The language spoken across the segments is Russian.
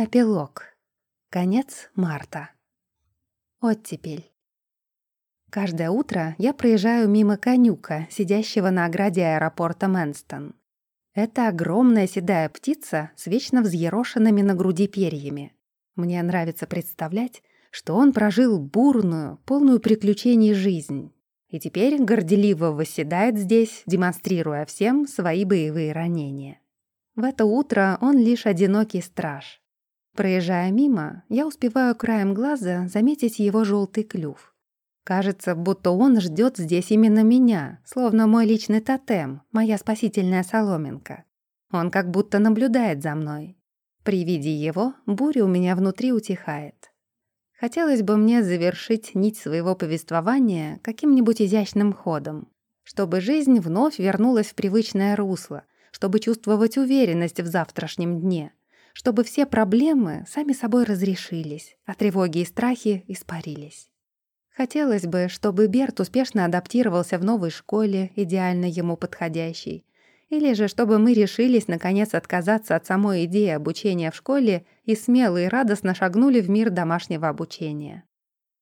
Эпилог. Конец марта. Оттепель. Каждое утро я проезжаю мимо конюка, сидящего на ограде аэропорта Мэнстон. Это огромная седая птица с вечно взъерошенными на груди перьями. Мне нравится представлять, что он прожил бурную, полную приключений жизнь. И теперь горделиво восседает здесь, демонстрируя всем свои боевые ранения. В это утро он лишь одинокий страж. Проезжая мимо, я успеваю краем глаза заметить его желтый клюв. Кажется, будто он ждет здесь именно меня, словно мой личный тотем, моя спасительная соломинка. Он как будто наблюдает за мной. При виде его буря у меня внутри утихает. Хотелось бы мне завершить нить своего повествования каким-нибудь изящным ходом, чтобы жизнь вновь вернулась в привычное русло, чтобы чувствовать уверенность в завтрашнем дне — чтобы все проблемы сами собой разрешились, а тревоги и страхи испарились. Хотелось бы, чтобы Берт успешно адаптировался в новой школе, идеально ему подходящей, или же чтобы мы решились наконец отказаться от самой идеи обучения в школе и смело и радостно шагнули в мир домашнего обучения.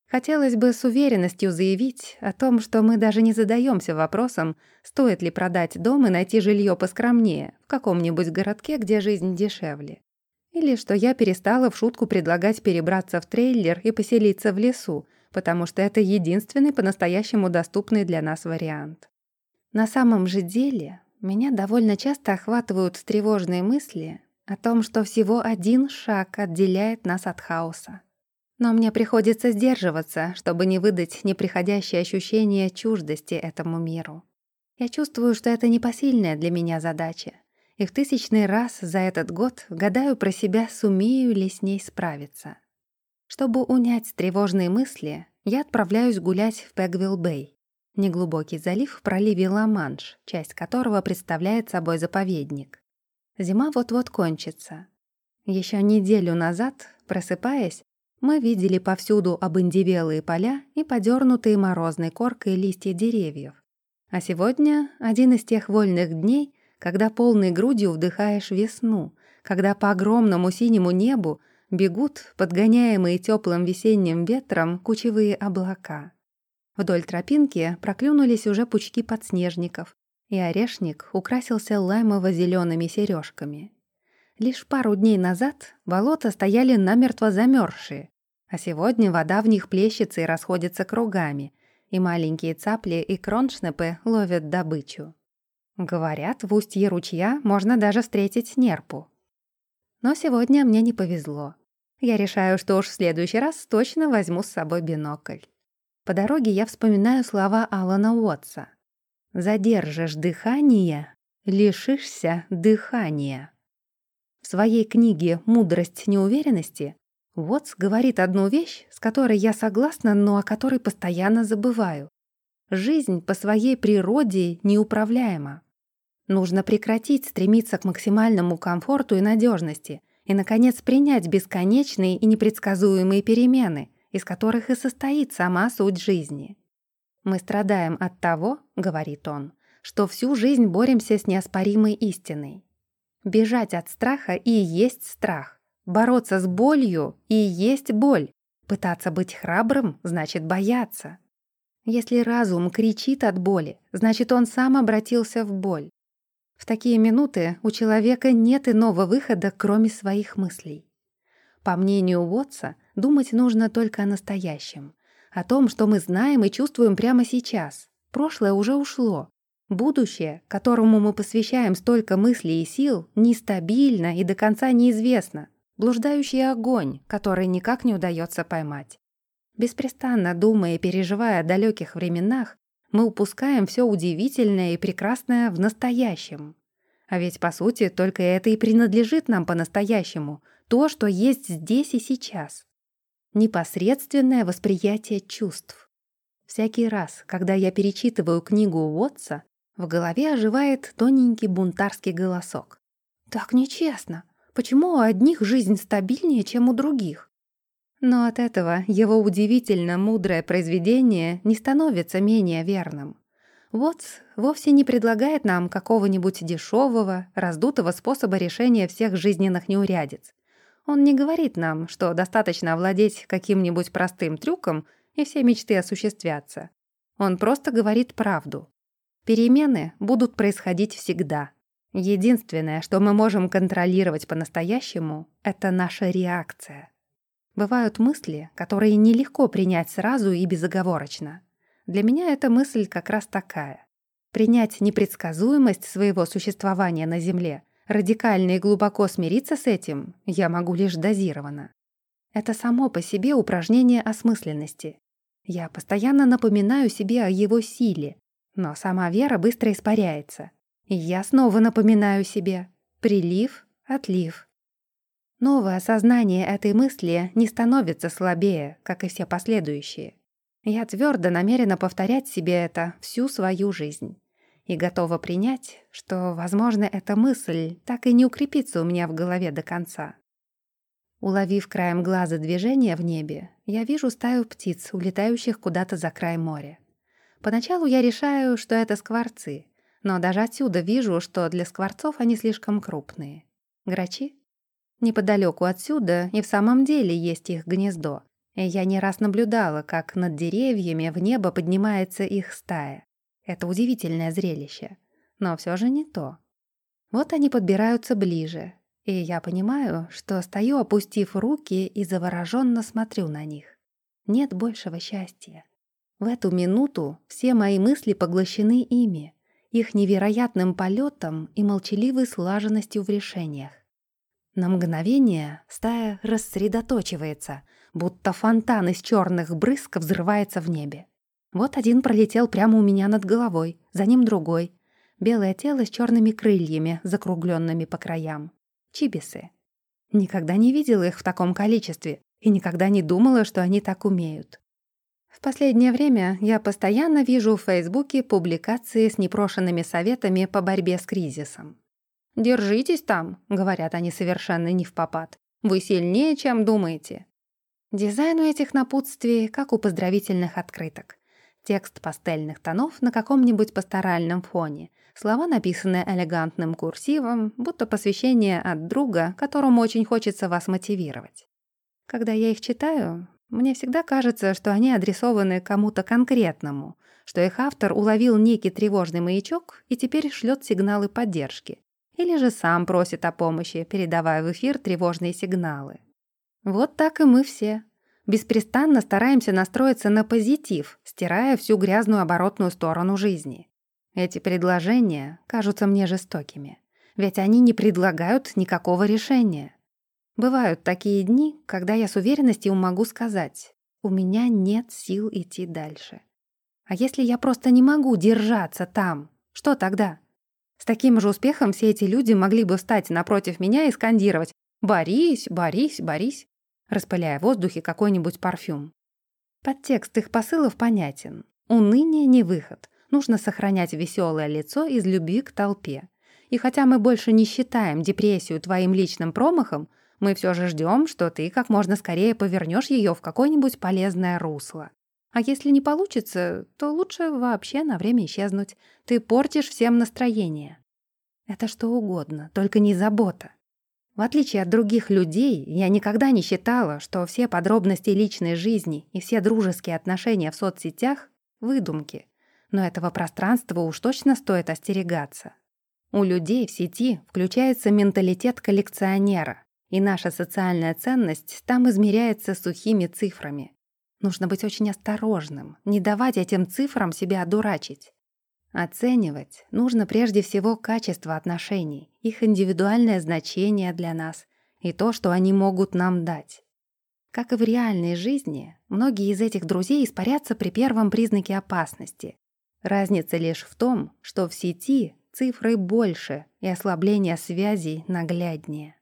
Хотелось бы с уверенностью заявить о том, что мы даже не задаемся вопросом, стоит ли продать дом и найти жилье поскромнее в каком-нибудь городке, где жизнь дешевле. Или что я перестала в шутку предлагать перебраться в трейлер и поселиться в лесу, потому что это единственный по-настоящему доступный для нас вариант. На самом же деле, меня довольно часто охватывают тревожные мысли о том, что всего один шаг отделяет нас от хаоса. Но мне приходится сдерживаться, чтобы не выдать неприходящее ощущение чуждости этому миру. Я чувствую, что это непосильная для меня задача, и в тысячный раз за этот год гадаю про себя, сумею ли с ней справиться. Чтобы унять тревожные мысли, я отправляюсь гулять в Пегвилл-Бэй, неглубокий залив в проливе Ла-Манш, часть которого представляет собой заповедник. Зима вот-вот кончится. Еще неделю назад, просыпаясь, мы видели повсюду обындевелые поля и подернутые морозной коркой листья деревьев. А сегодня один из тех вольных дней, когда полной грудью вдыхаешь весну, когда по огромному синему небу бегут, подгоняемые теплым весенним ветром, кучевые облака. Вдоль тропинки проклюнулись уже пучки подснежников, и орешник украсился лаймово-зелеными сережками. Лишь пару дней назад болота стояли намертво замерзшие, а сегодня вода в них плещется и расходится кругами, и маленькие цапли и кроншнепы ловят добычу. Говорят, в устье ручья можно даже встретить нерпу. Но сегодня мне не повезло. Я решаю, что уж в следующий раз точно возьму с собой бинокль. По дороге я вспоминаю слова Алана Уотса. «Задержишь дыхание, лишишься дыхания». В своей книге «Мудрость неуверенности» Уотс говорит одну вещь, с которой я согласна, но о которой постоянно забываю. Жизнь по своей природе неуправляема. Нужно прекратить стремиться к максимальному комфорту и надежности и, наконец, принять бесконечные и непредсказуемые перемены, из которых и состоит сама суть жизни. «Мы страдаем от того, — говорит он, — что всю жизнь боремся с неоспоримой истиной. Бежать от страха и есть страх. Бороться с болью и есть боль. Пытаться быть храбрым — значит бояться. Если разум кричит от боли, значит, он сам обратился в боль. В такие минуты у человека нет иного выхода, кроме своих мыслей. По мнению Уотса, думать нужно только о настоящем, о том, что мы знаем и чувствуем прямо сейчас. Прошлое уже ушло. Будущее, которому мы посвящаем столько мыслей и сил, нестабильно и до конца неизвестно. Блуждающий огонь, который никак не удается поймать. Беспрестанно думая и переживая о далеких временах, мы упускаем все удивительное и прекрасное в настоящем. А ведь, по сути, только это и принадлежит нам по-настоящему, то, что есть здесь и сейчас. Непосредственное восприятие чувств. Всякий раз, когда я перечитываю книгу Уотса, в голове оживает тоненький бунтарский голосок. «Так нечестно. Почему у одних жизнь стабильнее, чем у других? Но от этого его удивительно мудрое произведение не становится менее верным. Вот вовсе не предлагает нам какого-нибудь дешевого, раздутого способа решения всех жизненных неурядиц. Он не говорит нам, что достаточно овладеть каким-нибудь простым трюком, и все мечты осуществятся. Он просто говорит правду. Перемены будут происходить всегда. Единственное, что мы можем контролировать по-настоящему, это наша реакция. Бывают мысли, которые нелегко принять сразу и безоговорочно. Для меня эта мысль как раз такая. Принять непредсказуемость своего существования на Земле, радикально и глубоко смириться с этим я могу лишь дозированно. Это само по себе упражнение осмысленности. Я постоянно напоминаю себе о его силе, но сама вера быстро испаряется. И я снова напоминаю себе «прилив, отлив». Новое осознание этой мысли не становится слабее, как и все последующие. Я твердо намерена повторять себе это всю свою жизнь. И готова принять, что, возможно, эта мысль так и не укрепится у меня в голове до конца. Уловив краем глаза движение в небе, я вижу стаю птиц, улетающих куда-то за край моря. Поначалу я решаю, что это скворцы, но даже отсюда вижу, что для скворцов они слишком крупные. Грачи? Неподалеку отсюда и в самом деле есть их гнездо, я не раз наблюдала, как над деревьями в небо поднимается их стая. Это удивительное зрелище, но все же не то. Вот они подбираются ближе, и я понимаю, что стою, опустив руки и завороженно смотрю на них. Нет большего счастья. В эту минуту все мои мысли поглощены ими, их невероятным полетом и молчаливой слаженностью в решениях. На мгновение стая рассредоточивается, будто фонтан из черных брызг взрывается в небе. Вот один пролетел прямо у меня над головой, за ним другой. Белое тело с черными крыльями, закругленными по краям. Чибисы. Никогда не видела их в таком количестве и никогда не думала, что они так умеют. В последнее время я постоянно вижу в Фейсбуке публикации с непрошенными советами по борьбе с кризисом. «Держитесь там», — говорят они совершенно не в попад. «Вы сильнее, чем думаете». Дизайн у этих напутствий, как у поздравительных открыток. Текст пастельных тонов на каком-нибудь пасторальном фоне. Слова, написанные элегантным курсивом, будто посвящение от друга, которому очень хочется вас мотивировать. Когда я их читаю, мне всегда кажется, что они адресованы кому-то конкретному, что их автор уловил некий тревожный маячок и теперь шлет сигналы поддержки. Или же сам просит о помощи, передавая в эфир тревожные сигналы. Вот так и мы все. Беспрестанно стараемся настроиться на позитив, стирая всю грязную оборотную сторону жизни. Эти предложения кажутся мне жестокими, ведь они не предлагают никакого решения. Бывают такие дни, когда я с уверенностью могу сказать, у меня нет сил идти дальше. А если я просто не могу держаться там, что тогда? С таким же успехом все эти люди могли бы встать напротив меня и скандировать «Борись, борись, борись», распыляя в воздухе какой-нибудь парфюм. Подтекст их посылов понятен. Уныние не выход. Нужно сохранять веселое лицо из любви к толпе. И хотя мы больше не считаем депрессию твоим личным промахом, мы все же ждем, что ты как можно скорее повернешь ее в какое-нибудь полезное русло. А если не получится, то лучше вообще на время исчезнуть. Ты портишь всем настроение. Это что угодно, только не забота. В отличие от других людей, я никогда не считала, что все подробности личной жизни и все дружеские отношения в соцсетях — выдумки. Но этого пространства уж точно стоит остерегаться. У людей в сети включается менталитет коллекционера. И наша социальная ценность там измеряется сухими цифрами. Нужно быть очень осторожным, не давать этим цифрам себя одурачить. Оценивать нужно прежде всего качество отношений, их индивидуальное значение для нас и то, что они могут нам дать. Как и в реальной жизни, многие из этих друзей испарятся при первом признаке опасности. Разница лишь в том, что в сети цифры больше и ослабление связей нагляднее.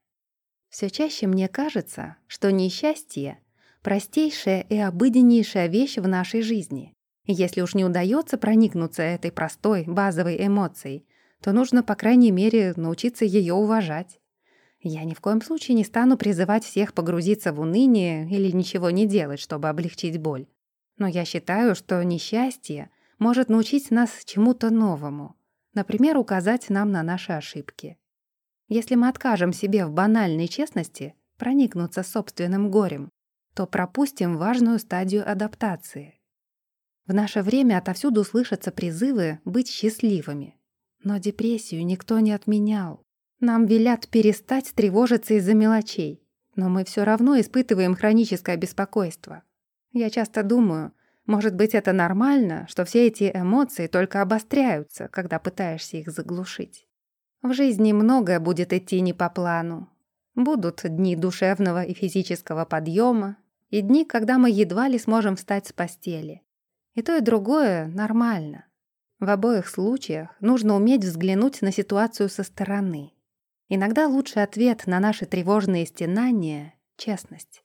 Все чаще мне кажется, что несчастье — простейшая и обыденнейшая вещь в нашей жизни. Если уж не удается проникнуться этой простой, базовой эмоцией, то нужно, по крайней мере, научиться ее уважать. Я ни в коем случае не стану призывать всех погрузиться в уныние или ничего не делать, чтобы облегчить боль. Но я считаю, что несчастье может научить нас чему-то новому. Например, указать нам на наши ошибки. Если мы откажем себе в банальной честности, проникнуться собственным горем, то пропустим важную стадию адаптации. В наше время отовсюду слышатся призывы быть счастливыми. Но депрессию никто не отменял. Нам велят перестать тревожиться из-за мелочей, но мы все равно испытываем хроническое беспокойство. Я часто думаю, может быть, это нормально, что все эти эмоции только обостряются, когда пытаешься их заглушить. В жизни многое будет идти не по плану. Будут дни душевного и физического подъема, и дни, когда мы едва ли сможем встать с постели. И то, и другое нормально. В обоих случаях нужно уметь взглянуть на ситуацию со стороны. Иногда лучший ответ на наши тревожные стенания — честность.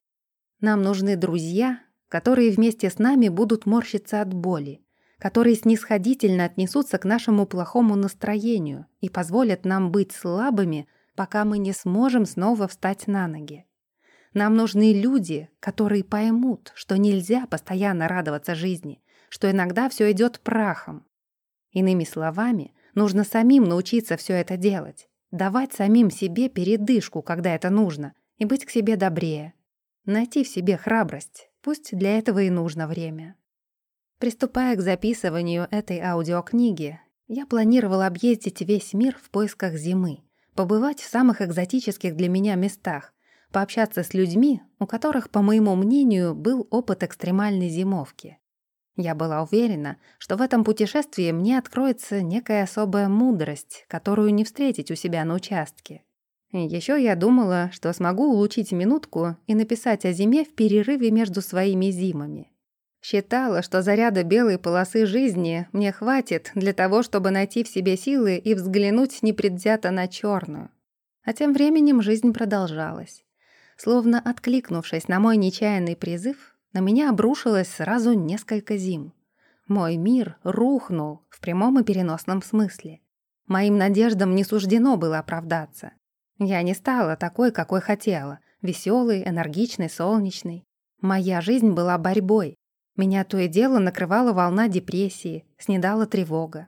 Нам нужны друзья, которые вместе с нами будут морщиться от боли, которые снисходительно отнесутся к нашему плохому настроению и позволят нам быть слабыми, пока мы не сможем снова встать на ноги. Нам нужны люди, которые поймут, что нельзя постоянно радоваться жизни, что иногда все идет прахом. Иными словами, нужно самим научиться все это делать, давать самим себе передышку, когда это нужно, и быть к себе добрее. Найти в себе храбрость, пусть для этого и нужно время. Приступая к записыванию этой аудиокниги, я планировала объездить весь мир в поисках зимы, побывать в самых экзотических для меня местах, пообщаться с людьми, у которых, по моему мнению, был опыт экстремальной зимовки. Я была уверена, что в этом путешествии мне откроется некая особая мудрость, которую не встретить у себя на участке. Еще я думала, что смогу улучшить минутку и написать о зиме в перерыве между своими зимами. Считала, что заряда белой полосы жизни мне хватит для того, чтобы найти в себе силы и взглянуть непредвзято на черную. А тем временем жизнь продолжалась. Словно откликнувшись на мой нечаянный призыв, на меня обрушилось сразу несколько зим. Мой мир рухнул в прямом и переносном смысле. Моим надеждам не суждено было оправдаться. Я не стала такой, какой хотела, веселой, энергичной, солнечной. Моя жизнь была борьбой. Меня то и дело накрывала волна депрессии, снедала тревога.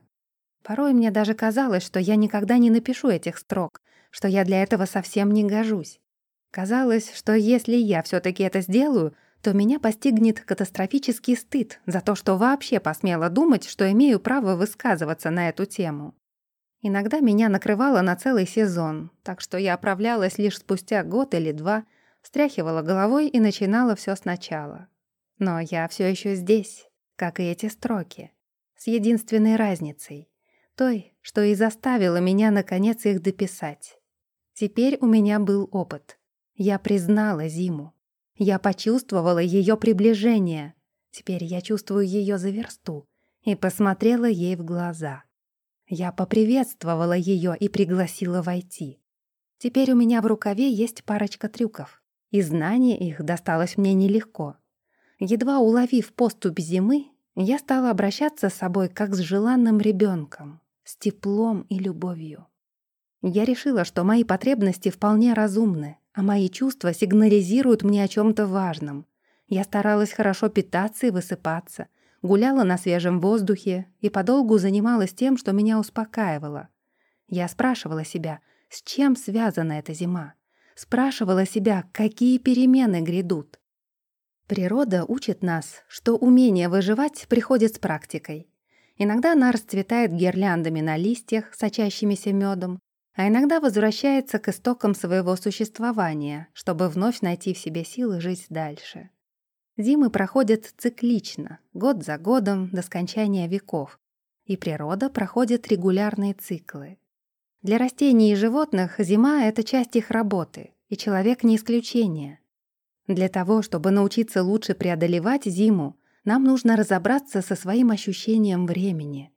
Порой мне даже казалось, что я никогда не напишу этих строк, что я для этого совсем не гожусь. Казалось, что если я все таки это сделаю, то меня постигнет катастрофический стыд за то, что вообще посмела думать, что имею право высказываться на эту тему. Иногда меня накрывало на целый сезон, так что я оправлялась лишь спустя год или два, встряхивала головой и начинала все сначала. Но я все еще здесь, как и эти строки, с единственной разницей, той, что и заставила меня наконец их дописать. Теперь у меня был опыт. Я признала зиму. Я почувствовала ее приближение. Теперь я чувствую ее за версту. И посмотрела ей в глаза. Я поприветствовала ее и пригласила войти. Теперь у меня в рукаве есть парочка трюков. И знание их досталось мне нелегко. Едва уловив поступь зимы, я стала обращаться с собой как с желанным ребенком, с теплом и любовью. Я решила, что мои потребности вполне разумны, а мои чувства сигнализируют мне о чем-то важном. Я старалась хорошо питаться и высыпаться, гуляла на свежем воздухе и подолгу занималась тем, что меня успокаивало. Я спрашивала себя, с чем связана эта зима? Спрашивала себя, какие перемены грядут? Природа учит нас, что умение выживать приходит с практикой. Иногда она расцветает гирляндами на листьях, сочащимися медом, а иногда возвращается к истокам своего существования, чтобы вновь найти в себе силы жить дальше. Зимы проходят циклично, год за годом, до скончания веков, и природа проходит регулярные циклы. Для растений и животных зима — это часть их работы, и человек не исключение. Для того, чтобы научиться лучше преодолевать зиму, нам нужно разобраться со своим ощущением времени.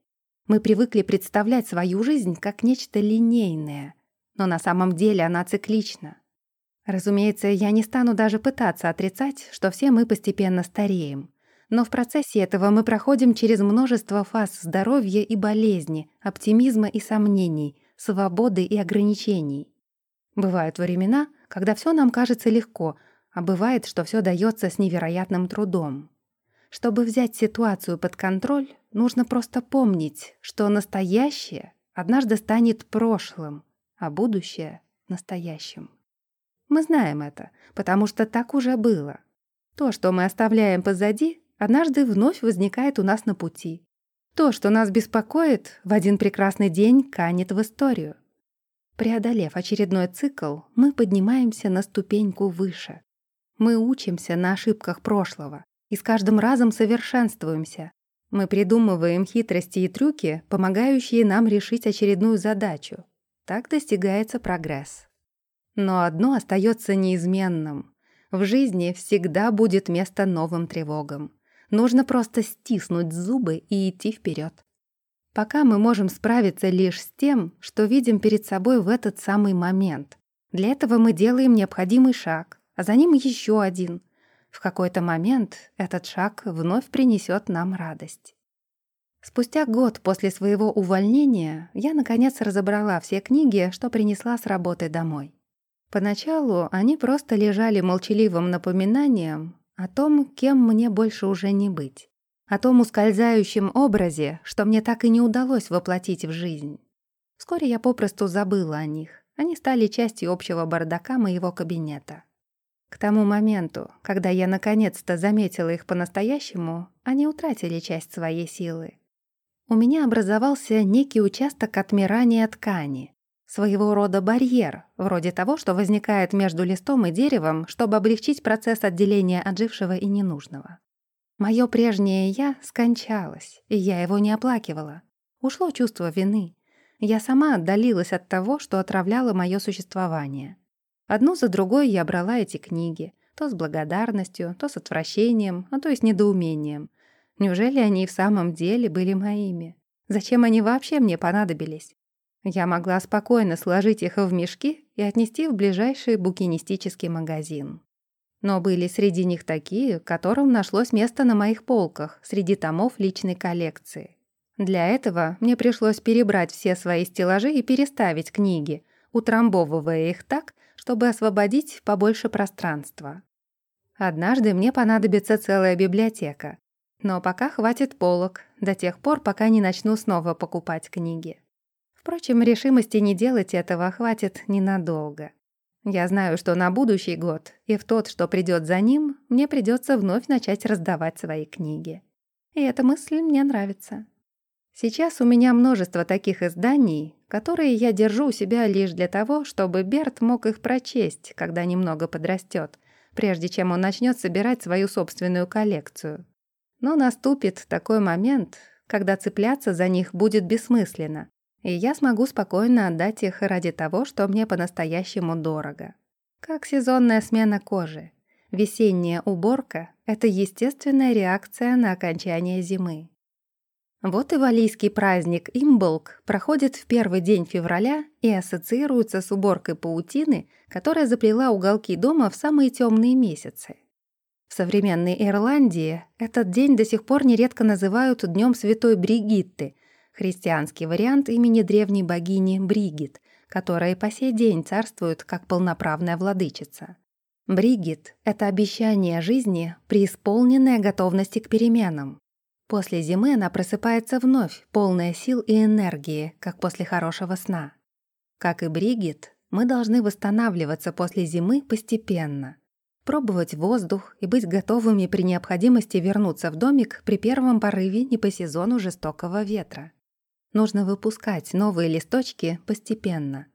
Мы привыкли представлять свою жизнь как нечто линейное, но на самом деле она циклична. Разумеется, я не стану даже пытаться отрицать, что все мы постепенно стареем. Но в процессе этого мы проходим через множество фаз здоровья и болезни, оптимизма и сомнений, свободы и ограничений. Бывают времена, когда все нам кажется легко, а бывает, что все дается с невероятным трудом. Чтобы взять ситуацию под контроль, нужно просто помнить, что настоящее однажды станет прошлым, а будущее — настоящим. Мы знаем это, потому что так уже было. То, что мы оставляем позади, однажды вновь возникает у нас на пути. То, что нас беспокоит, в один прекрасный день канет в историю. Преодолев очередной цикл, мы поднимаемся на ступеньку выше. Мы учимся на ошибках прошлого и с каждым разом совершенствуемся. Мы придумываем хитрости и трюки, помогающие нам решить очередную задачу. Так достигается прогресс. Но одно остается неизменным. В жизни всегда будет место новым тревогам. Нужно просто стиснуть зубы и идти вперед. Пока мы можем справиться лишь с тем, что видим перед собой в этот самый момент. Для этого мы делаем необходимый шаг, а за ним еще один. В какой-то момент этот шаг вновь принесет нам радость. Спустя год после своего увольнения я, наконец, разобрала все книги, что принесла с работы домой. Поначалу они просто лежали молчаливым напоминанием о том, кем мне больше уже не быть о том ускользающем образе, что мне так и не удалось воплотить в жизнь. Вскоре я попросту забыла о них. Они стали частью общего бардака моего кабинета. К тому моменту, когда я наконец-то заметила их по-настоящему, они утратили часть своей силы. У меня образовался некий участок отмирания ткани, своего рода барьер, вроде того, что возникает между листом и деревом, чтобы облегчить процесс отделения отжившего и ненужного. Моё прежнее «я» скончалось, и я его не оплакивала. Ушло чувство вины. Я сама отдалилась от того, что отравляло моё существование. Одну за другой я брала эти книги, то с благодарностью, то с отвращением, а то и с недоумением. Неужели они и в самом деле были моими? Зачем они вообще мне понадобились? Я могла спокойно сложить их в мешки и отнести в ближайший букинистический магазин. Но были среди них такие, которым нашлось место на моих полках, среди томов личной коллекции. Для этого мне пришлось перебрать все свои стеллажи и переставить книги, утрамбовывая их так, чтобы освободить побольше пространства. Однажды мне понадобится целая библиотека, но пока хватит полок, до тех пор, пока не начну снова покупать книги. Впрочем, решимости не делать этого хватит ненадолго. Я знаю, что на будущий год и в тот, что придет за ним, мне придется вновь начать раздавать свои книги. И эта мысль мне нравится. Сейчас у меня множество таких изданий, которые я держу у себя лишь для того, чтобы Берт мог их прочесть, когда немного подрастет, прежде чем он начнет собирать свою собственную коллекцию. Но наступит такой момент, когда цепляться за них будет бессмысленно, и я смогу спокойно отдать их ради того, что мне по-настоящему дорого. Как сезонная смена кожи. Весенняя уборка — это естественная реакция на окончание зимы. Вот и валийский праздник Имболк проходит в первый день февраля и ассоциируется с уборкой паутины, которая заплела уголки дома в самые темные месяцы. В современной Ирландии этот день до сих пор нередко называют Днем Святой Бригитты — христианский вариант имени древней богини Бригит, которая по сей день царствует как полноправная владычица. Бригит — это обещание жизни, преисполненное готовности к переменам. После зимы она просыпается вновь, полная сил и энергии, как после хорошего сна. Как и Бригит, мы должны восстанавливаться после зимы постепенно. Пробовать воздух и быть готовыми при необходимости вернуться в домик при первом порыве не по сезону жестокого ветра. Нужно выпускать новые листочки постепенно.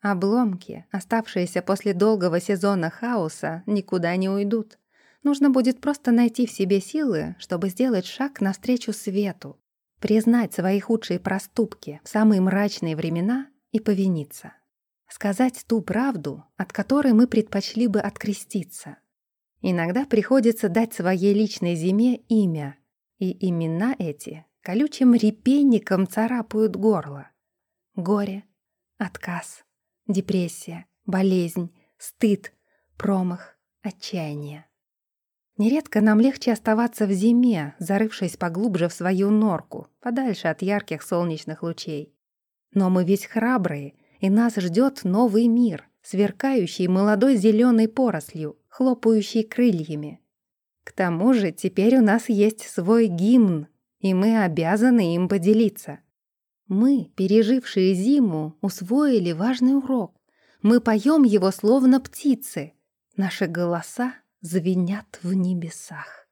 Обломки, оставшиеся после долгого сезона хаоса, никуда не уйдут. Нужно будет просто найти в себе силы, чтобы сделать шаг навстречу свету, признать свои худшие проступки в самые мрачные времена и повиниться. Сказать ту правду, от которой мы предпочли бы откреститься. Иногда приходится дать своей личной зиме имя, и имена эти колючим репейником царапают горло. Горе, отказ, депрессия, болезнь, стыд, промах, отчаяние. Нередко нам легче оставаться в зиме, зарывшись поглубже в свою норку, подальше от ярких солнечных лучей. Но мы ведь храбрые, и нас ждет новый мир, сверкающий молодой зеленой порослью, хлопающий крыльями. К тому же теперь у нас есть свой гимн, и мы обязаны им поделиться. Мы, пережившие зиму, усвоили важный урок. Мы поем его словно птицы. Наши голоса звенят в небесах.